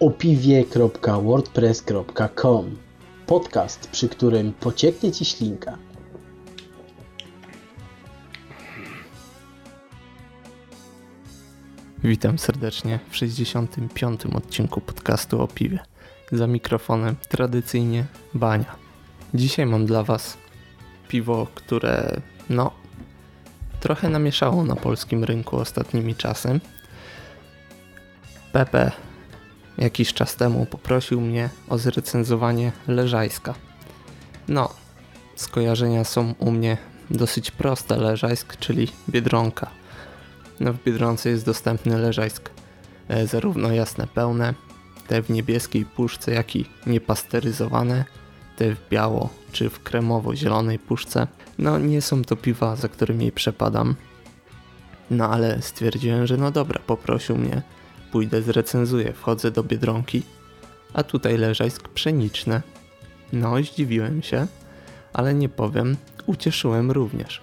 opiwie.wordpress.com Podcast, przy którym pocieknie Ci ślinka. Witam serdecznie w 65. odcinku podcastu o piwie. Za mikrofonem tradycyjnie Bania. Dzisiaj mam dla Was piwo, które no trochę namieszało na polskim rynku ostatnimi czasem. Pepe jakiś czas temu poprosił mnie o zrecenzowanie Leżajska. No, skojarzenia są u mnie dosyć proste. Leżajsk, czyli Biedronka. No, w Biedronce jest dostępny Leżajsk e, zarówno jasne pełne, te w niebieskiej puszce, jak i niepasteryzowane, te w biało czy w kremowo-zielonej puszce. No nie są to piwa, za którymi przepadam. No ale stwierdziłem, że no dobra, poprosił mnie Pójdę zrecenzuję, wchodzę do Biedronki, a tutaj leżajsk pszeniczne. No, zdziwiłem się, ale nie powiem, ucieszyłem również.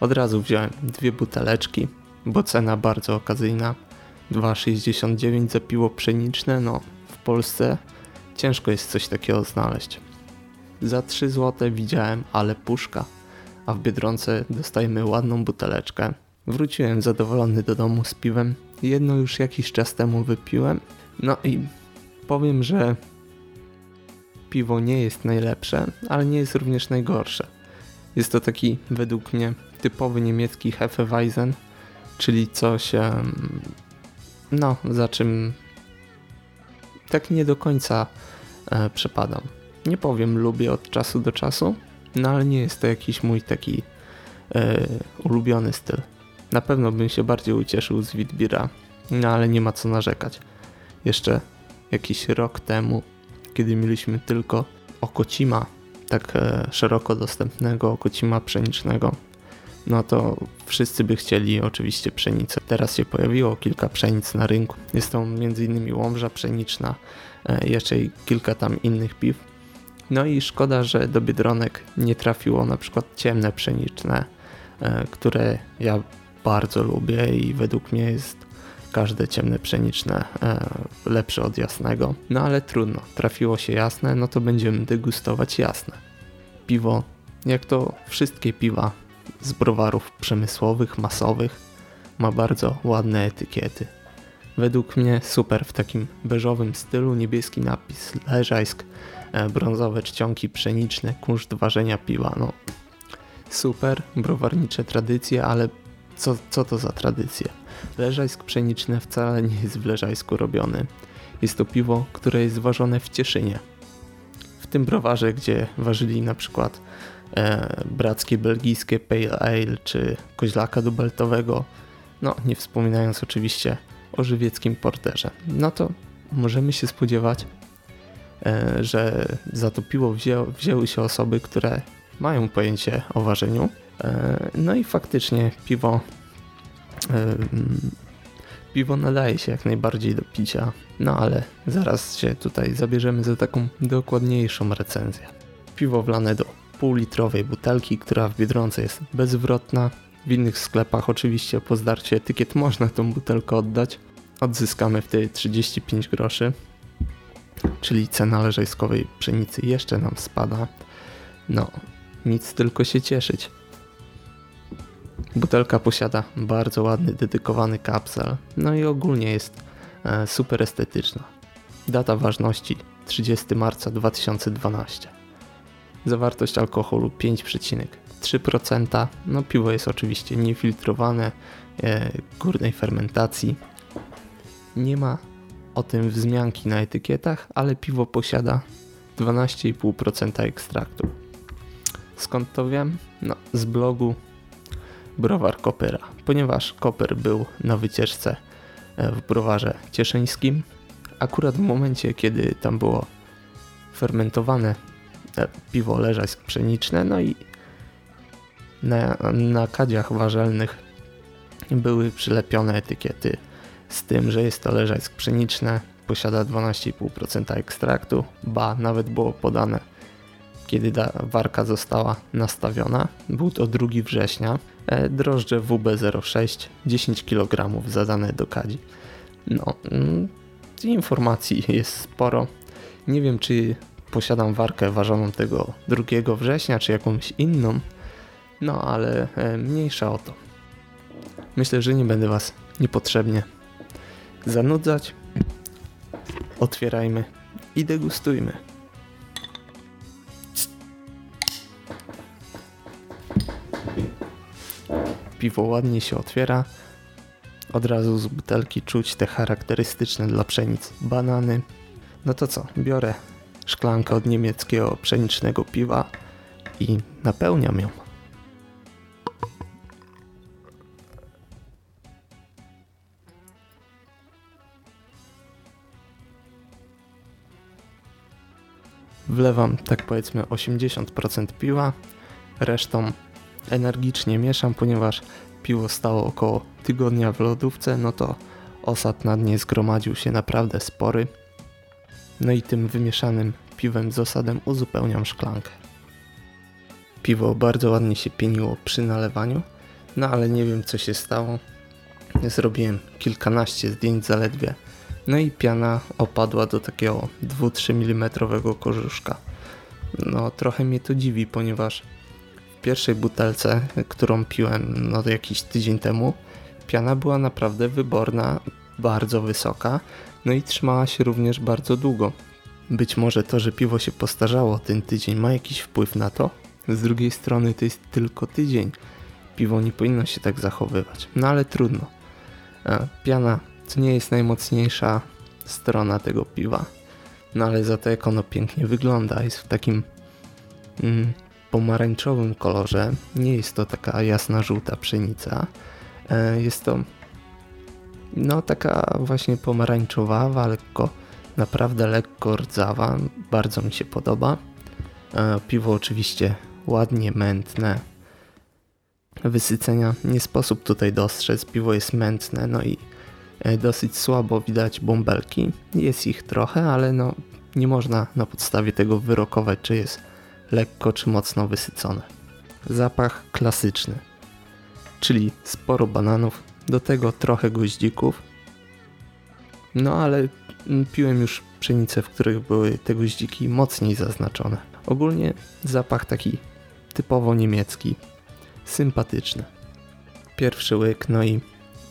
Od razu wziąłem dwie buteleczki, bo cena bardzo okazyjna. 2,69 za piwo pszeniczne, no w Polsce ciężko jest coś takiego znaleźć. Za 3 zł widziałem, ale puszka, a w Biedronce dostajemy ładną buteleczkę. Wróciłem zadowolony do domu z piwem Jedno już jakiś czas temu wypiłem. No i powiem, że piwo nie jest najlepsze, ale nie jest również najgorsze. Jest to taki według mnie typowy niemiecki Hefeweizen, czyli coś no za czym tak nie do końca e, przepadam. Nie powiem lubię od czasu do czasu, no ale nie jest to jakiś mój taki e, ulubiony styl. Na pewno bym się bardziej ucieszył z Witbira, no ale nie ma co narzekać. Jeszcze jakiś rok temu, kiedy mieliśmy tylko okocima, tak e, szeroko dostępnego okocima pszenicznego, no to wszyscy by chcieli oczywiście pszenicę. Teraz się pojawiło kilka pszenic na rynku. Jest to m.in. łomża pszeniczna, e, jeszcze kilka tam innych piw. No i szkoda, że do Biedronek nie trafiło na przykład ciemne pszeniczne, e, które ja bardzo lubię i według mnie jest każde ciemne pszeniczne e, lepsze od jasnego. No ale trudno, trafiło się jasne, no to będziemy degustować jasne. Piwo, jak to wszystkie piwa z browarów przemysłowych, masowych, ma bardzo ładne etykiety. Według mnie super w takim beżowym stylu, niebieski napis Leżajsk, e, brązowe czcionki pszeniczne, kunszt ważenia piwa, no super, browarnicze tradycje, ale co, co to za tradycje? Leżajsk pszeniczny wcale nie jest w Leżajsku robiony. Jest to piwo, które jest ważone w Cieszynie. W tym browarze, gdzie ważyli na przykład e, brackie belgijskie Pale Ale czy koźlaka dubeltowego, no nie wspominając oczywiście o żywieckim porterze. No to możemy się spodziewać, e, że za to piwo wzię, wzięły się osoby, które mają pojęcie o ważeniu. E, no i faktycznie piwo Piwo nadaje się jak najbardziej do picia, no ale zaraz się tutaj zabierzemy za taką dokładniejszą recenzję. Piwo wlane do półlitrowej butelki, która w Biedronce jest bezwrotna. W innych sklepach oczywiście po zdarciu etykiet można tą butelkę oddać. Odzyskamy wtedy 35 groszy, czyli cena leżajskowej pszenicy jeszcze nam spada. No, nic tylko się cieszyć. Butelka posiada bardzo ładny, dedykowany kapsel, no i ogólnie jest e, super estetyczna. Data ważności 30 marca 2012. Zawartość alkoholu 5,3%. No piwo jest oczywiście niefiltrowane, e, górnej fermentacji. Nie ma o tym wzmianki na etykietach, ale piwo posiada 12,5% ekstraktu. Skąd to wiem? No, z blogu browar Kopera, ponieważ Koper był na wycieczce e, w browarze cieszyńskim. Akurat w momencie, kiedy tam było fermentowane e, piwo leżask pszeniczne, no i na, na kadziach warzelnych były przylepione etykiety z tym, że jest to leżask pszeniczne, posiada 12,5% ekstraktu, ba, nawet było podane kiedy warka została nastawiona. Był to 2 września. E, drożdże WB06 10 kg zadane do kadzi. No, mm, informacji jest sporo. Nie wiem, czy posiadam warkę ważoną tego 2 września, czy jakąś inną, no ale e, mniejsza o to. Myślę, że nie będę Was niepotrzebnie zanudzać. Otwierajmy i degustujmy. Piwo ładnie się otwiera. Od razu z butelki czuć te charakterystyczne dla pszenic banany. No to co, biorę szklankę od niemieckiego pszenicznego piwa i napełniam ją. Wlewam tak powiedzmy 80% piwa, resztą energicznie mieszam, ponieważ piwo stało około tygodnia w lodówce, no to osad na dnie zgromadził się naprawdę spory. No i tym wymieszanym piwem z osadem uzupełniam szklankę. Piwo bardzo ładnie się pieniło przy nalewaniu, no ale nie wiem co się stało. Zrobiłem kilkanaście zdjęć zaledwie, no i piana opadła do takiego 2-3 mm korzuszka. No trochę mnie to dziwi, ponieważ pierwszej butelce, którą piłem no jakiś tydzień temu, piana była naprawdę wyborna, bardzo wysoka, no i trzymała się również bardzo długo. Być może to, że piwo się postarzało ten tydzień ma jakiś wpływ na to. Z drugiej strony to jest tylko tydzień. Piwo nie powinno się tak zachowywać. No ale trudno. Piana to nie jest najmocniejsza strona tego piwa. No ale za to jak ono pięknie wygląda. Jest w takim mm, pomarańczowym kolorze. Nie jest to taka jasna żółta pszenica. E, jest to no taka właśnie pomarańczowawa, lekko, naprawdę lekko rdzawa. Bardzo mi się podoba. E, piwo oczywiście ładnie mętne. Wysycenia nie sposób tutaj dostrzec. Piwo jest mętne, no i e, dosyć słabo widać bąbelki. Jest ich trochę, ale no nie można na podstawie tego wyrokować, czy jest lekko czy mocno wysycone. Zapach klasyczny, czyli sporo bananów, do tego trochę goździków. No ale piłem już pszenice, w których były te goździki mocniej zaznaczone. Ogólnie zapach taki typowo niemiecki, sympatyczny. Pierwszy łyk, no i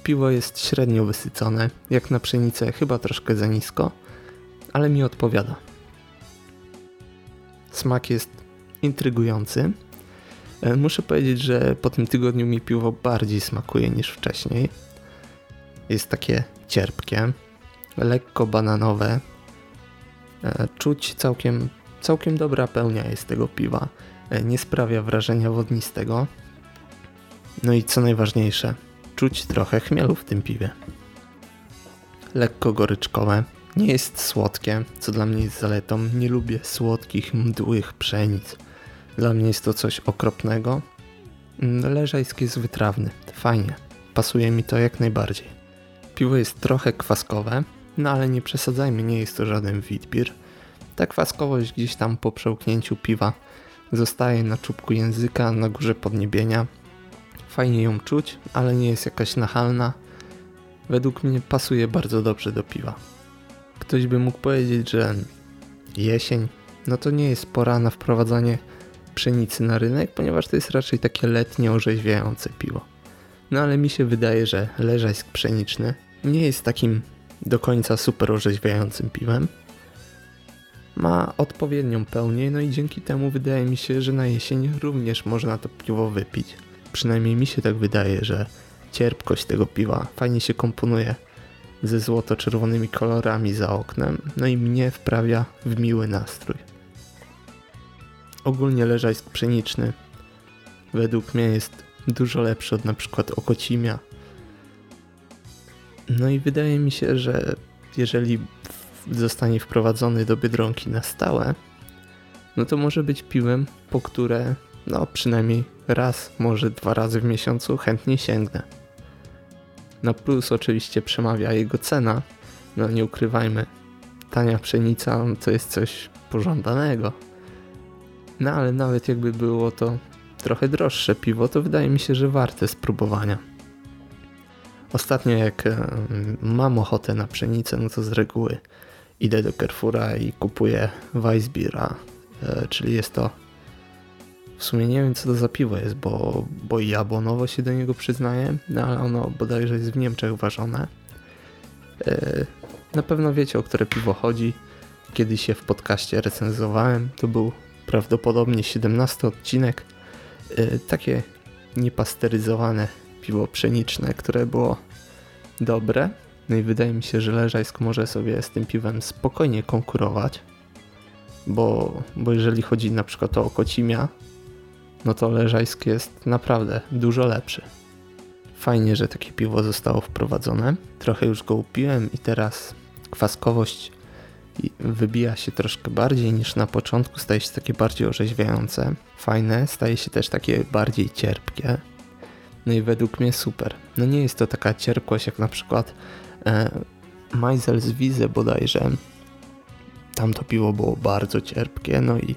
piwo jest średnio wysycone, jak na pszenicę chyba troszkę za nisko, ale mi odpowiada. Smak jest intrygujący. E, muszę powiedzieć, że po tym tygodniu mi piwo bardziej smakuje niż wcześniej. Jest takie cierpkie, lekko bananowe. E, czuć całkiem, całkiem dobra pełnia jest tego piwa. E, nie sprawia wrażenia wodnistego. No i co najważniejsze, czuć trochę chmielu w tym piwie. Lekko goryczkowe, nie jest słodkie, co dla mnie jest zaletą. Nie lubię słodkich, mdłych pszenic. Dla mnie jest to coś okropnego. Mm, leżajski jest wytrawny, fajnie. Pasuje mi to jak najbardziej. Piwo jest trochę kwaskowe, no ale nie przesadzajmy, nie jest to żaden witbier. Ta kwaskowość gdzieś tam po przełknięciu piwa zostaje na czubku języka, na górze podniebienia. Fajnie ją czuć, ale nie jest jakaś nachalna. Według mnie pasuje bardzo dobrze do piwa. Ktoś by mógł powiedzieć, że jesień, no to nie jest pora na wprowadzanie pszenicy na rynek, ponieważ to jest raczej takie letnie, orzeźwiające piwo. No ale mi się wydaje, że leżajsk pszeniczny nie jest takim do końca super orzeźwiającym piwem. Ma odpowiednią pełnię, no i dzięki temu wydaje mi się, że na jesień również można to piwo wypić. Przynajmniej mi się tak wydaje, że cierpkość tego piwa fajnie się komponuje ze złoto-czerwonymi kolorami za oknem, no i mnie wprawia w miły nastrój. Ogólnie leżajsk pszeniczny według mnie jest dużo lepszy od na przykład okocimia. No i wydaje mi się, że jeżeli zostanie wprowadzony do Biedronki na stałe, no to może być piwem, po które no przynajmniej raz, może dwa razy w miesiącu chętnie sięgnę. Na plus oczywiście przemawia jego cena, no nie ukrywajmy, tania pszenica to jest coś pożądanego. No ale nawet jakby było to trochę droższe piwo, to wydaje mi się, że warte spróbowania. Ostatnio jak mam ochotę na pszenicę, no to z reguły idę do Carrefoura i kupuję Weissbiera, e, czyli jest to w sumie nie wiem co to za piwo jest, bo, bo ja bonowo się do niego przyznaję, no ale ono bodajże jest w Niemczech ważone. E, na pewno wiecie o które piwo chodzi. Kiedyś się w podcaście recenzowałem, to był prawdopodobnie 17 odcinek. Takie niepasteryzowane piwo pszeniczne, które było dobre. No i wydaje mi się, że Leżajsk może sobie z tym piwem spokojnie konkurować, bo, bo jeżeli chodzi na przykład o Okocimia, no to Leżajsk jest naprawdę dużo lepszy. Fajnie, że takie piwo zostało wprowadzone. Trochę już go upiłem i teraz kwaskowość wybija się troszkę bardziej niż na początku, staje się takie bardziej orzeźwiające. Fajne, staje się też takie bardziej cierpkie. No i według mnie super. No nie jest to taka cierpkość jak na przykład e, Meisel z Wize bodajże. Tam to piwo było bardzo cierpkie, no i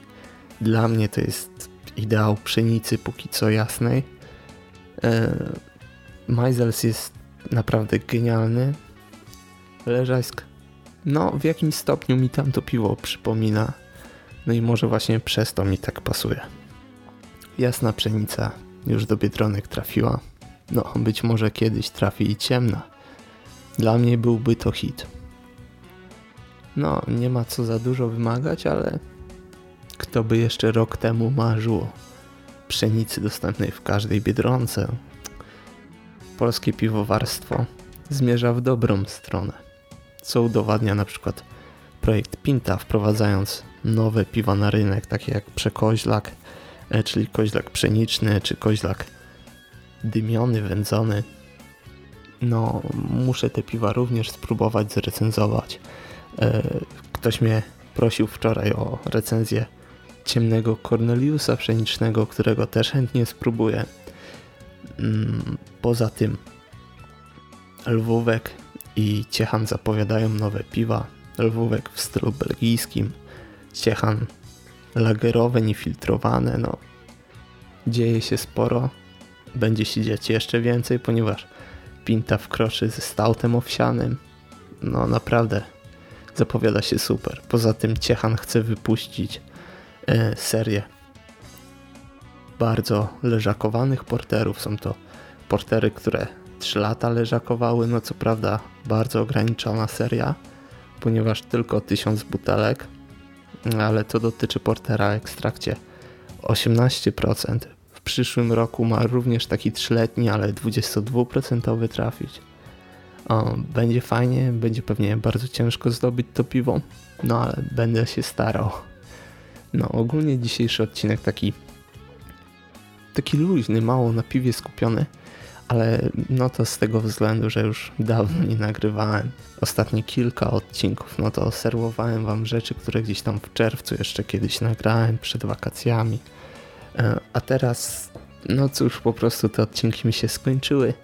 dla mnie to jest ideał pszenicy póki co jasnej. E, jest naprawdę genialny. Leżajsk, no w jakimś stopniu mi tam to piwo przypomina. No i może właśnie przez to mi tak pasuje. Jasna pszenica już do Biedronek trafiła. No, być może kiedyś trafi i ciemna. Dla mnie byłby to hit. No, nie ma co za dużo wymagać, ale kto by jeszcze rok temu marzył pszenicy dostępnej w każdej Biedronce. Polskie piwowarstwo zmierza w dobrą stronę, co udowadnia na przykład projekt Pinta wprowadzając nowe piwa na rynek, takie jak Przekoźlak, E, czyli koźlak pszeniczny, czy koźlak dymiony, wędzony. No, muszę te piwa również spróbować zrecenzować. E, ktoś mnie prosił wczoraj o recenzję ciemnego Corneliusa pszenicznego, którego też chętnie spróbuję. Mm, poza tym Lwówek i Ciechan zapowiadają nowe piwa. Lwówek w stylu belgijskim, Ciechan lagerowe, niefiltrowane, no. Dzieje się sporo, będzie się dziać jeszcze więcej, ponieważ Pinta wkroczy ze stautem owsianym, no naprawdę. Zapowiada się super. Poza tym Ciechan chce wypuścić e, serię bardzo leżakowanych porterów, są to portery, które 3 lata leżakowały, no co prawda bardzo ograniczona seria, ponieważ tylko 1000 butelek, ale to dotyczy portera ekstrakcie 18%. W przyszłym roku ma również taki trzyletni, ale 22% trafić. O, będzie fajnie, będzie pewnie bardzo ciężko zdobyć to piwo, no ale będę się starał. No ogólnie dzisiejszy odcinek taki taki luźny, mało na piwie skupiony, ale no to z tego względu, że już dawno nie nagrywałem. Ostatnie kilka odcinków, no to serwowałem wam rzeczy, które gdzieś tam w czerwcu jeszcze kiedyś nagrałem przed wakacjami. E, a teraz, no cóż, po prostu te odcinki mi się skończyły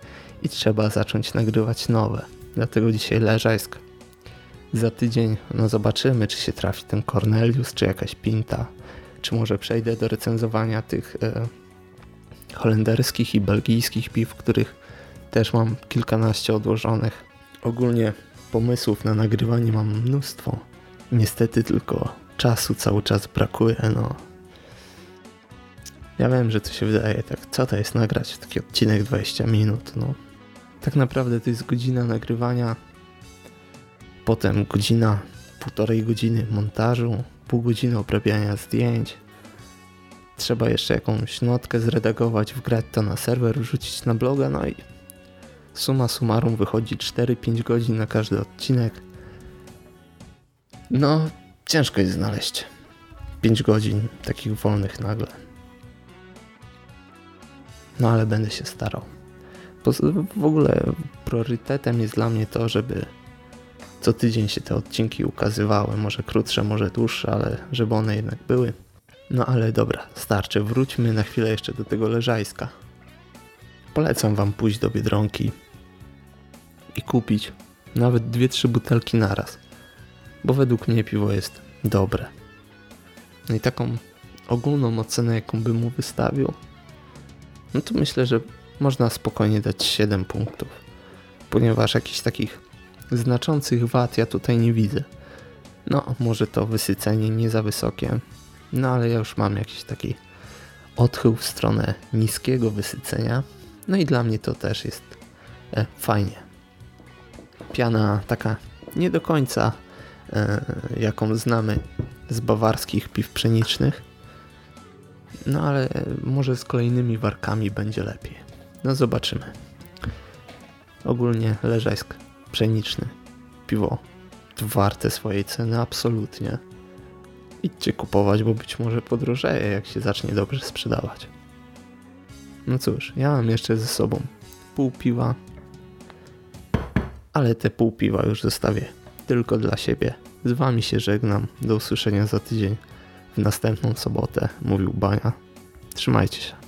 i trzeba zacząć nagrywać nowe. Dlatego dzisiaj Leżajsk. Za tydzień, no zobaczymy, czy się trafi ten Cornelius, czy jakaś Pinta, czy może przejdę do recenzowania tych e, holenderskich i belgijskich piw, których też mam kilkanaście odłożonych. Ogólnie pomysłów na nagrywanie mam mnóstwo. Niestety tylko czasu cały czas brakuje, no. Ja wiem, że to się wydaje tak, co to jest nagrać taki odcinek 20 minut, no. Tak naprawdę to jest godzina nagrywania, potem godzina, półtorej godziny montażu, pół godziny oprabiania zdjęć, trzeba jeszcze jakąś notkę zredagować, wgrać to na serwer, rzucić na bloga, no i suma summarum wychodzi 4-5 godzin na każdy odcinek. No, ciężko jest znaleźć 5 godzin takich wolnych nagle. No ale będę się starał. W ogóle priorytetem jest dla mnie to, żeby co tydzień się te odcinki ukazywały, może krótsze, może dłuższe, ale żeby one jednak były. No ale dobra, starczy. Wróćmy na chwilę jeszcze do tego leżajska. Polecam wam pójść do Biedronki i kupić nawet dwie, trzy butelki naraz, bo według mnie piwo jest dobre. No i taką ogólną ocenę, jaką bym mu wystawił, no to myślę, że można spokojnie dać 7 punktów. ponieważ jakichś takich znaczących wad ja tutaj nie widzę. No, może to wysycenie nie za wysokie, no ale ja już mam jakiś taki odchył w stronę niskiego wysycenia. No i dla mnie to też jest e, fajnie. Piana taka nie do końca e, jaką znamy z bawarskich piw pszenicznych. No ale może z kolejnymi warkami będzie lepiej. No zobaczymy. Ogólnie leżajsk pszeniczny. Piwo warte swojej ceny absolutnie. Idźcie kupować, bo być może podrożeje, jak się zacznie dobrze sprzedawać. No cóż, ja mam jeszcze ze sobą pół piwa, ale te pół piwa już zostawię tylko dla siebie. Z wami się żegnam. Do usłyszenia za tydzień w następną sobotę, mówił Bania. Trzymajcie się.